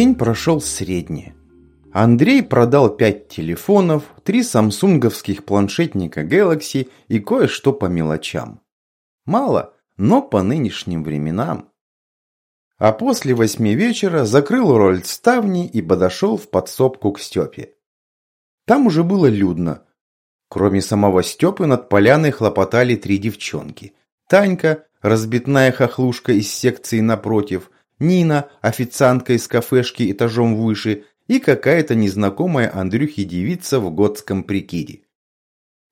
День прошел средне. Андрей продал пять телефонов, три самсунговских планшетника Galaxy и кое-что по мелочам. Мало, но по нынешним временам. А после восьми вечера закрыл роль ставни и подошел в подсобку к Степе. Там уже было людно. Кроме самого Степы над поляной хлопотали три девчонки. Танька, разбитная хохлушка из секции напротив, Нина, официантка из кафешки этажом выше, и какая-то незнакомая Андрюхе девица в готском прикиде.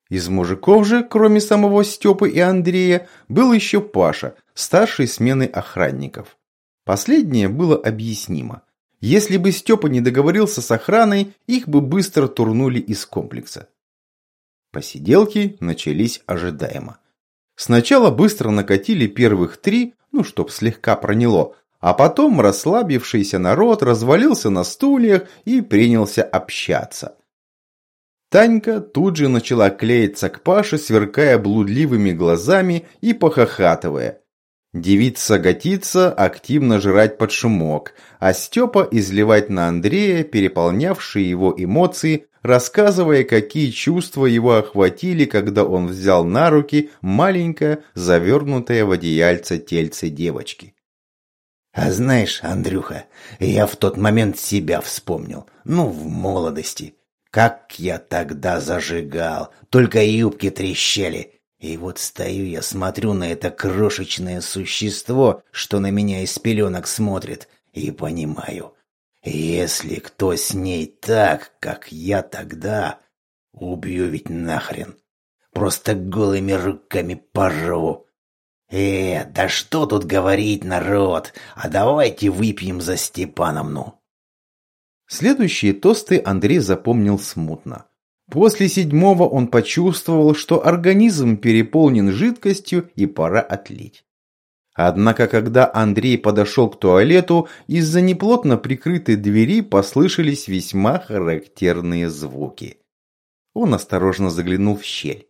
Из мужиков же, кроме самого Степы и Андрея, был еще Паша, старший смены охранников. Последнее было объяснимо. Если бы Степа не договорился с охраной, их бы быстро турнули из комплекса. Посиделки начались ожидаемо. Сначала быстро накатили первых три, ну, чтоб слегка проняло, а потом расслабившийся народ развалился на стульях и принялся общаться. Танька тут же начала клеиться к Паше, сверкая блудливыми глазами и похохатывая. Девица готиться активно жрать под шумок, а Степа изливать на Андрея переполнявшие его эмоции, рассказывая, какие чувства его охватили, когда он взял на руки маленькое, завернутое в одеяльце тельце девочки. А знаешь, Андрюха, я в тот момент себя вспомнил. Ну, в молодости. Как я тогда зажигал. Только юбки трещали. И вот стою я, смотрю на это крошечное существо, что на меня из пеленок смотрит, и понимаю, если кто с ней так, как я тогда, убью ведь нахрен. Просто голыми руками порву. «Э, да что тут говорить, народ, а давайте выпьем за Степановну». Следующие тосты Андрей запомнил смутно. После седьмого он почувствовал, что организм переполнен жидкостью и пора отлить. Однако, когда Андрей подошел к туалету, из-за неплотно прикрытой двери послышались весьма характерные звуки. Он осторожно заглянул в щель.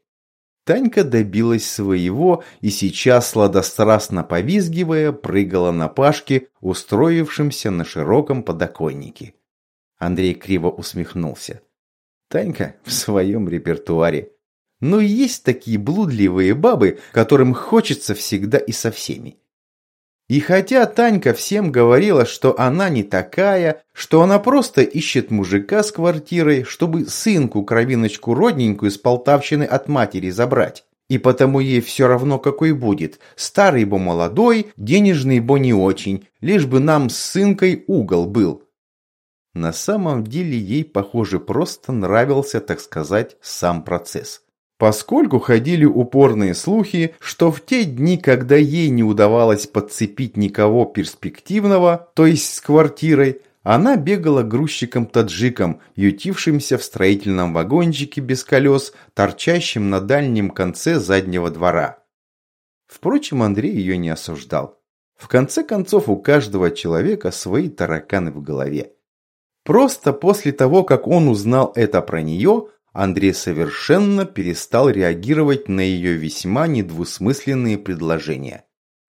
Танька добилась своего и сейчас, сладострастно повизгивая, прыгала на Пашке, устроившемся на широком подоконнике. Андрей криво усмехнулся. Танька в своем репертуаре. Но есть такие блудливые бабы, которым хочется всегда и со всеми. И хотя Танька всем говорила, что она не такая, что она просто ищет мужика с квартирой, чтобы сынку кровиночку родненькую с Полтавщины от матери забрать. И потому ей все равно какой будет, старый бо молодой, денежный бо не очень, лишь бы нам с сынкой угол был. На самом деле ей, похоже, просто нравился, так сказать, сам процесс поскольку ходили упорные слухи, что в те дни, когда ей не удавалось подцепить никого перспективного, то есть с квартирой, она бегала грузчиком-таджиком, ютившимся в строительном вагончике без колес, торчащим на дальнем конце заднего двора. Впрочем, Андрей ее не осуждал. В конце концов, у каждого человека свои тараканы в голове. Просто после того, как он узнал это про нее, Андрей совершенно перестал реагировать на ее весьма недвусмысленные предложения.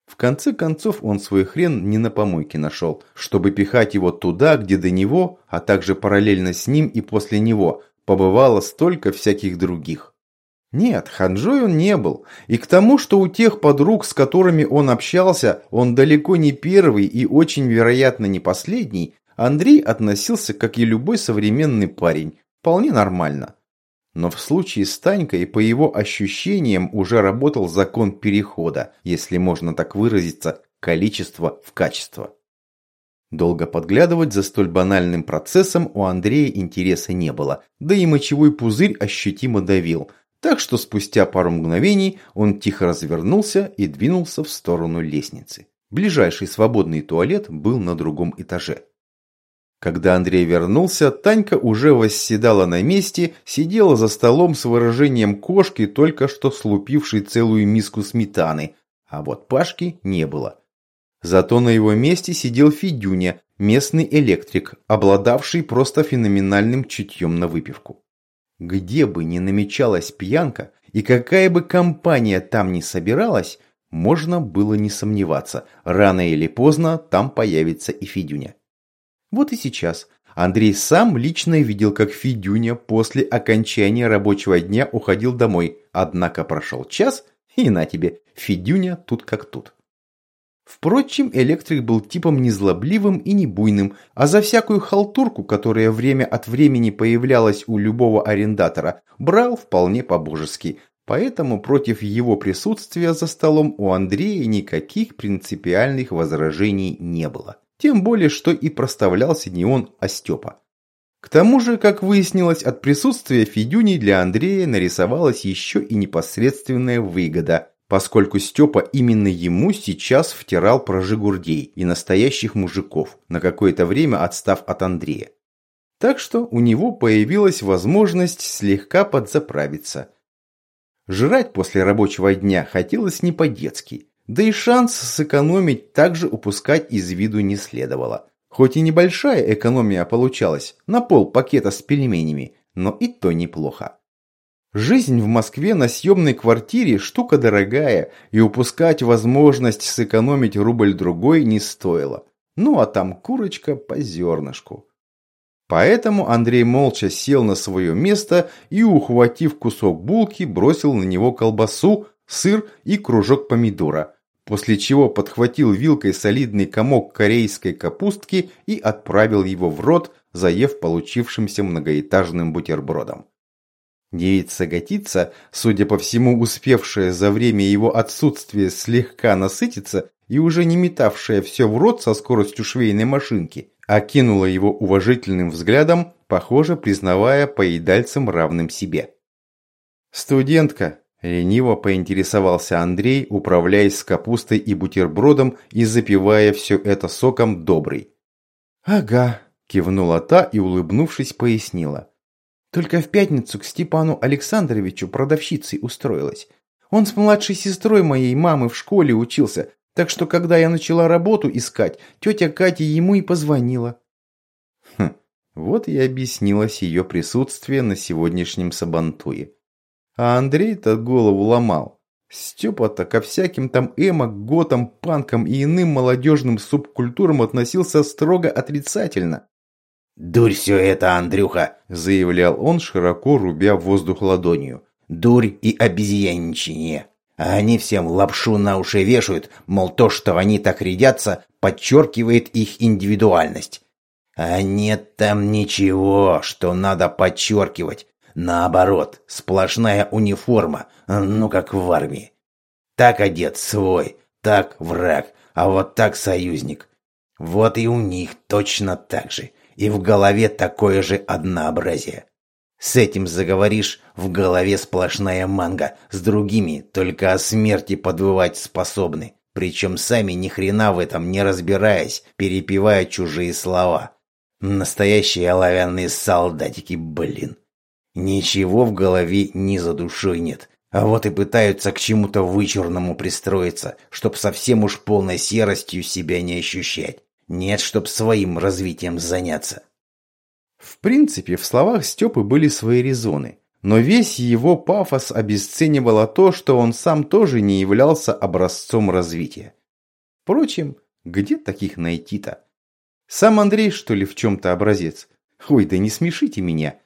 В конце концов он свой хрен не на помойке нашел, чтобы пихать его туда, где до него, а также параллельно с ним и после него, побывало столько всяких других. Нет, ханжой он не был. И к тому, что у тех подруг, с которыми он общался, он далеко не первый и очень вероятно не последний, Андрей относился, как и любой современный парень, вполне нормально. Но в случае с Танькой, по его ощущениям, уже работал закон перехода, если можно так выразиться, количество в качество. Долго подглядывать за столь банальным процессом у Андрея интереса не было, да и мочевой пузырь ощутимо давил, так что спустя пару мгновений он тихо развернулся и двинулся в сторону лестницы. Ближайший свободный туалет был на другом этаже. Когда Андрей вернулся, Танька уже восседала на месте, сидела за столом с выражением кошки, только что слупившей целую миску сметаны, а вот Пашки не было. Зато на его месте сидел Федюня, местный электрик, обладавший просто феноменальным чутьем на выпивку. Где бы ни намечалась пьянка, и какая бы компания там ни собиралась, можно было не сомневаться, рано или поздно там появится и Федюня. Вот и сейчас Андрей сам лично видел, как Федюня после окончания рабочего дня уходил домой, однако прошел час, и на тебе, Федюня тут как тут. Впрочем, электрик был типом незлобливым и не буйным, а за всякую халтурку, которая время от времени появлялась у любого арендатора, брал вполне по-божески. Поэтому против его присутствия за столом у Андрея никаких принципиальных возражений не было. Тем более, что и проставлялся не он, а Степа. К тому же, как выяснилось, от присутствия Федюни для Андрея нарисовалась еще и непосредственная выгода поскольку Степа именно ему сейчас втирал про жигурдей и настоящих мужиков, на какое-то время отстав от Андрея. Так что у него появилась возможность слегка подзаправиться. Жрать после рабочего дня хотелось не по-детски, да и шанс сэкономить также упускать из виду не следовало. Хоть и небольшая экономия получалась, на пол пакета с пельменями, но и то неплохо. Жизнь в Москве на съемной квартире штука дорогая, и упускать возможность сэкономить рубль-другой не стоило. Ну а там курочка по зернышку. Поэтому Андрей молча сел на свое место и, ухватив кусок булки, бросил на него колбасу, сыр и кружок помидора, после чего подхватил вилкой солидный комок корейской капустки и отправил его в рот, заев получившимся многоэтажным бутербродом. Девица-готица, судя по всему успевшая за время его отсутствия слегка насытиться и уже не метавшая все в рот со скоростью швейной машинки, окинула его уважительным взглядом, похоже, признавая поедальцем равным себе. «Студентка», – лениво поинтересовался Андрей, управляясь с капустой и бутербродом и запивая все это соком добрый. «Ага», – кивнула та и, улыбнувшись, пояснила. Только в пятницу к Степану Александровичу продавщицей устроилась. Он с младшей сестрой моей мамы в школе учился, так что когда я начала работу искать, тетя Катя ему и позвонила. Хм, вот и объяснилось ее присутствие на сегодняшнем сабантуе. А Андрей-то голову ломал. Степа-то ко всяким там эмо, готам, панкам и иным молодежным субкультурам относился строго отрицательно. «Дурь все это, Андрюха!» – заявлял он, широко рубя воздух ладонью. «Дурь и обезьянничание. А они всем лапшу на уши вешают, мол, то, что они так рядятся, подчеркивает их индивидуальность. А нет там ничего, что надо подчеркивать. Наоборот, сплошная униформа, ну как в армии. Так одет свой, так враг, а вот так союзник. Вот и у них точно так же и в голове такое же однообразие. С этим заговоришь, в голове сплошная манга, с другими только о смерти подвывать способны, причем сами ни хрена в этом не разбираясь, перепевая чужие слова. Настоящие оловянные солдатики, блин. Ничего в голове ни за душой нет, а вот и пытаются к чему-то вычурному пристроиться, чтоб совсем уж полной серостью себя не ощущать. Нет, чтоб своим развитием заняться. В принципе, в словах Степы были свои резоны, но весь его пафос обесценивало то, что он сам тоже не являлся образцом развития. Впрочем, где таких найти-то? Сам Андрей, что ли, в чем-то образец? Ой, да не смешите меня.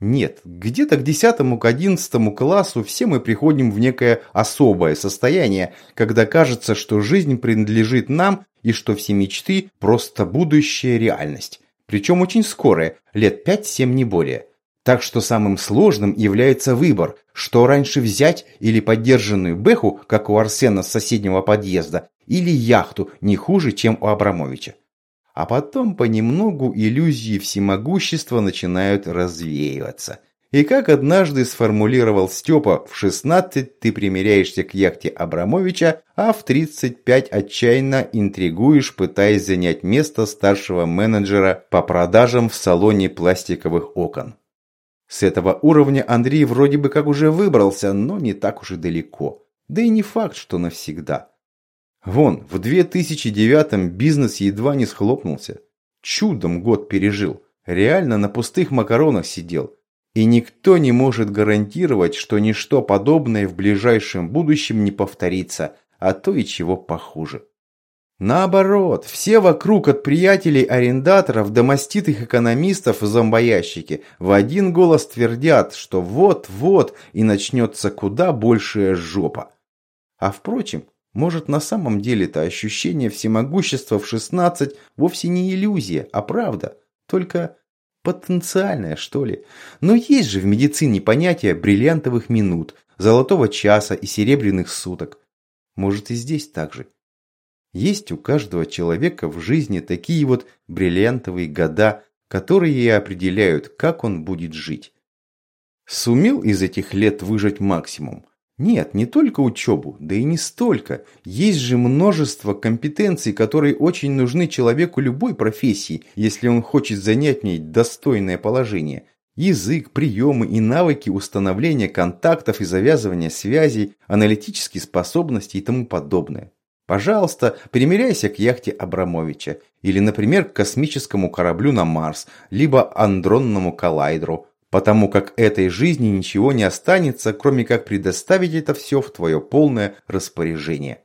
Нет, где-то к десятому, к одиннадцатому классу все мы приходим в некое особое состояние, когда кажется, что жизнь принадлежит нам и что все мечты – просто будущая реальность. Причем очень скорая, лет 5-7 не более. Так что самым сложным является выбор, что раньше взять или поддержанную Бэху, как у Арсена с соседнего подъезда, или яхту, не хуже, чем у Абрамовича. А потом понемногу иллюзии всемогущества начинают развеиваться. И как однажды сформулировал Степа, в 16 ты примеряешься к яхте Абрамовича, а в 35 отчаянно интригуешь, пытаясь занять место старшего менеджера по продажам в салоне пластиковых окон. С этого уровня Андрей вроде бы как уже выбрался, но не так уж и далеко. Да и не факт, что навсегда. Вон, в 2009-м бизнес едва не схлопнулся. Чудом год пережил. Реально на пустых макаронах сидел. И никто не может гарантировать, что ничто подобное в ближайшем будущем не повторится, а то и чего похуже. Наоборот, все вокруг от приятелей-арендаторов до маститых экономистов зомбоящики в один голос твердят, что вот-вот и начнется куда большая жопа. А впрочем, может на самом деле это ощущение всемогущества в 16 вовсе не иллюзия, а правда, только потенциальная, что ли. Но есть же в медицине понятие бриллиантовых минут, золотого часа и серебряных суток. Может и здесь так же. Есть у каждого человека в жизни такие вот бриллиантовые года, которые и определяют, как он будет жить. Сумел из этих лет выжать максимум? Нет, не только учебу, да и не столько. Есть же множество компетенций, которые очень нужны человеку любой профессии, если он хочет занять в ней достойное положение. Язык, приемы и навыки установления контактов и завязывания связей, аналитические способности и тому подобное. Пожалуйста, примеряйся к яхте Абрамовича или, например, к космическому кораблю на Марс, либо андронному коллайдеру, потому как этой жизни ничего не останется, кроме как предоставить это все в твое полное распоряжение.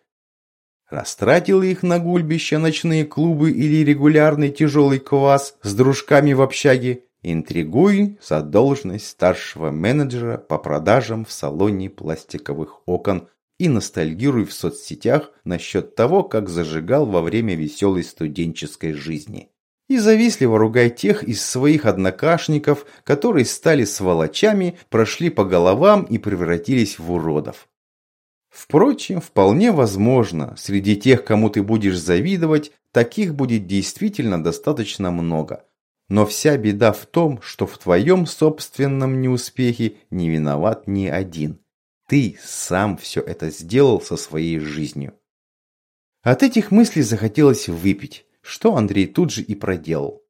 Растратил их на гульбище, ночные клубы или регулярный тяжелый квас с дружками в общаге, интригуй за должность старшего менеджера по продажам в салоне пластиковых окон и ностальгируй в соцсетях насчет того, как зажигал во время веселой студенческой жизни. И завистливо ругай тех из своих однокашников, которые стали сволочами, прошли по головам и превратились в уродов. Впрочем, вполне возможно, среди тех, кому ты будешь завидовать, таких будет действительно достаточно много. Но вся беда в том, что в твоем собственном неуспехе не виноват ни один. Ты сам все это сделал со своей жизнью. От этих мыслей захотелось выпить, что Андрей тут же и проделал.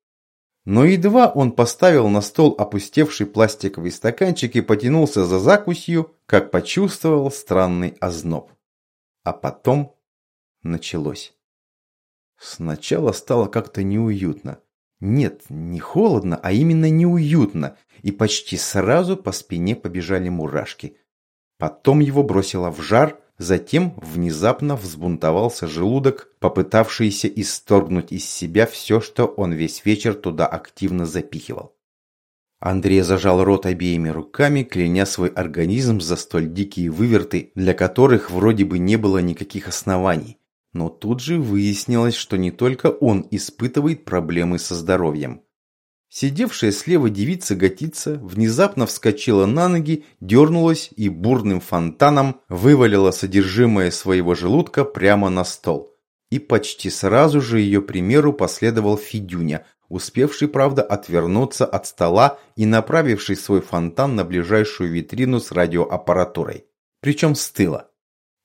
Но едва он поставил на стол опустевший пластиковый стаканчик и потянулся за закусью, как почувствовал странный озноб. А потом началось. Сначала стало как-то неуютно. Нет, не холодно, а именно неуютно, и почти сразу по спине побежали мурашки – Потом его бросило в жар, затем внезапно взбунтовался желудок, попытавшийся исторгнуть из себя все, что он весь вечер туда активно запихивал. Андрей зажал рот обеими руками, кляня свой организм за столь дикие выверты, для которых вроде бы не было никаких оснований. Но тут же выяснилось, что не только он испытывает проблемы со здоровьем. Сидевшая слева девица-готица внезапно вскочила на ноги, дернулась и бурным фонтаном вывалила содержимое своего желудка прямо на стол. И почти сразу же ее примеру последовал Федюня, успевший, правда, отвернуться от стола и направивший свой фонтан на ближайшую витрину с радиоаппаратурой. Причем с тыла.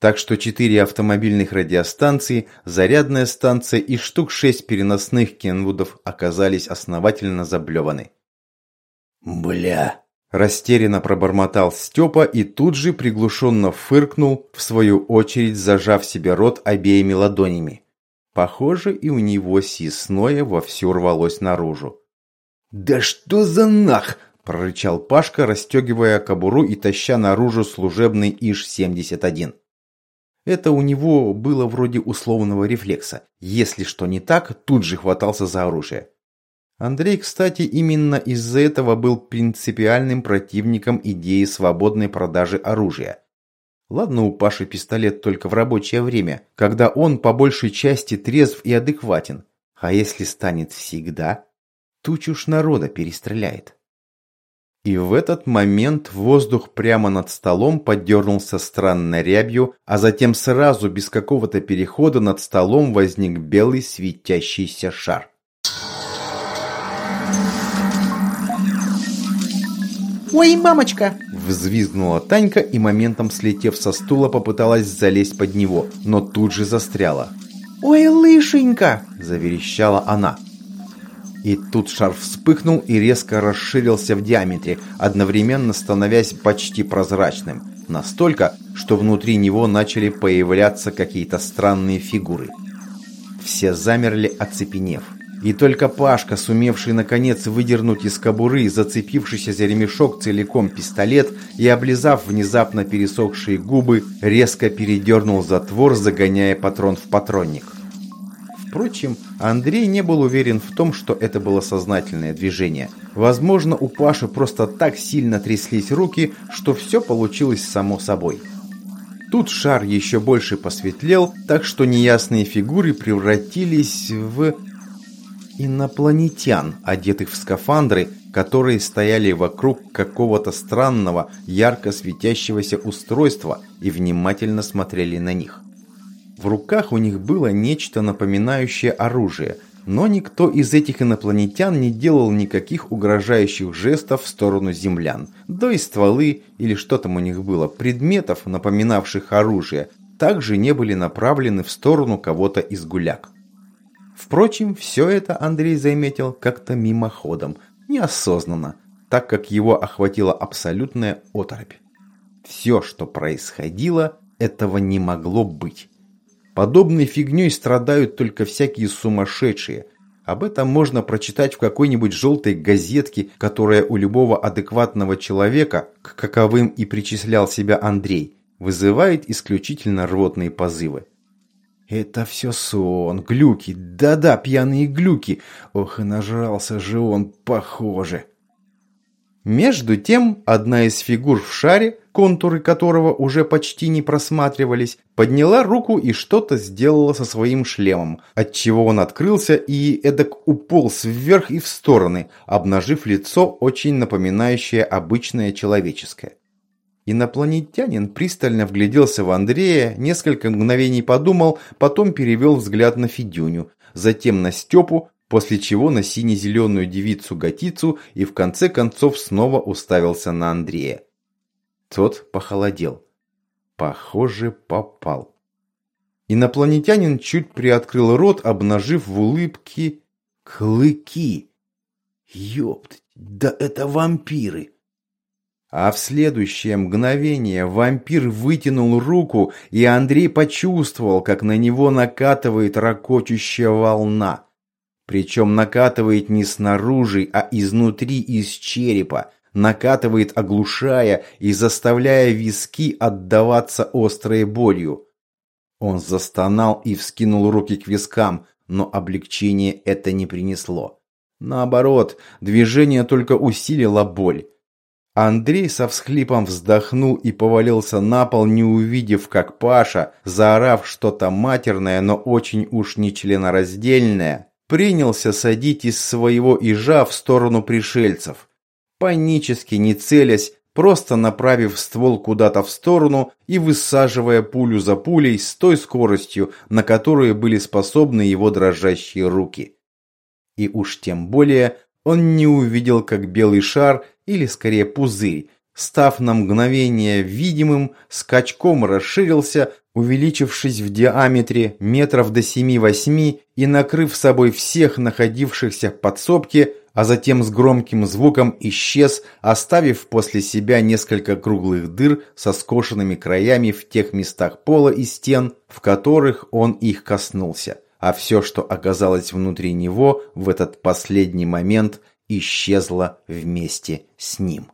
Так что четыре автомобильных радиостанции, зарядная станция и штук шесть переносных Кенвудов оказались основательно заблеваны. «Бля!» – растерянно пробормотал Степа и тут же приглушенно фыркнул, в свою очередь зажав себе рот обеими ладонями. Похоже, и у него сисное вовсю рвалось наружу. «Да что за нах!» – прорычал Пашка, расстегивая кобуру и таща наружу служебный ИЖ-71. Это у него было вроде условного рефлекса. Если что не так, тут же хватался за оружие. Андрей, кстати, именно из-за этого был принципиальным противником идеи свободной продажи оружия. Ладно, у Паши пистолет только в рабочее время, когда он по большей части трезв и адекватен. А если станет всегда, тучу ж народа перестреляет. И в этот момент воздух прямо над столом подернулся странной рябью, а затем сразу, без какого-то перехода, над столом возник белый светящийся шар. «Ой, мамочка!» Взвизгнула Танька и моментом слетев со стула попыталась залезть под него, но тут же застряла. «Ой, лышенька!» – заверещала она. И тут шар вспыхнул и резко расширился в диаметре, одновременно становясь почти прозрачным. Настолько, что внутри него начали появляться какие-то странные фигуры. Все замерли, оцепенев. И только Пашка, сумевший наконец выдернуть из кобуры зацепившийся за ремешок целиком пистолет и облизав внезапно пересохшие губы, резко передернул затвор, загоняя патрон в патронник. Впрочем, Андрей не был уверен в том, что это было сознательное движение. Возможно, у Паши просто так сильно тряслись руки, что все получилось само собой. Тут шар еще больше посветлел, так что неясные фигуры превратились в инопланетян, одетых в скафандры, которые стояли вокруг какого-то странного, ярко светящегося устройства и внимательно смотрели на них. В руках у них было нечто напоминающее оружие, но никто из этих инопланетян не делал никаких угрожающих жестов в сторону землян. Да и стволы, или что там у них было, предметов, напоминавших оружие, также не были направлены в сторону кого-то из гуляк. Впрочем, все это Андрей заметил как-то мимоходом, неосознанно, так как его охватила абсолютная оторопь. Все, что происходило, этого не могло быть. Подобной фигней страдают только всякие сумасшедшие. Об этом можно прочитать в какой-нибудь желтой газетке, которая у любого адекватного человека, к каковым и причислял себя Андрей, вызывает исключительно рвотные позывы. Это все сон, глюки, да-да, пьяные глюки. Ох, и нажрался же он, похоже. Между тем, одна из фигур в шаре, контуры которого уже почти не просматривались, подняла руку и что-то сделала со своим шлемом, отчего он открылся и эдак уполз вверх и в стороны, обнажив лицо, очень напоминающее обычное человеческое. Инопланетянин пристально вгляделся в Андрея, несколько мгновений подумал, потом перевел взгляд на Федюню, затем на Степу, после чего на сине-зеленую девицу-готицу и в конце концов снова уставился на Андрея. Тот похолодел. Похоже, попал. Инопланетянин чуть приоткрыл рот, обнажив в улыбке клыки. Ёптать, да это вампиры! А в следующее мгновение вампир вытянул руку, и Андрей почувствовал, как на него накатывает ракочущая волна. Причем накатывает не снаружи, а изнутри, из черепа. Накатывает, оглушая и заставляя виски отдаваться острой болью. Он застонал и вскинул руки к вискам, но облегчение это не принесло. Наоборот, движение только усилило боль. Андрей со всхлипом вздохнул и повалился на пол, не увидев, как Паша, заорав что-то матерное, но очень уж не членораздельное, принялся садить из своего ижа в сторону пришельцев. Панически не целясь, просто направив ствол куда-то в сторону и высаживая пулю за пулей с той скоростью, на которую были способны его дрожащие руки. И уж тем более он не увидел, как белый шар или скорее пузырь, став на мгновение видимым, скачком расширился, увеличившись в диаметре метров до 7-8 и накрыв собой всех находившихся в подсобке, а затем с громким звуком исчез, оставив после себя несколько круглых дыр со скошенными краями в тех местах пола и стен, в которых он их коснулся. А все, что оказалось внутри него в этот последний момент, исчезла вместе с ним.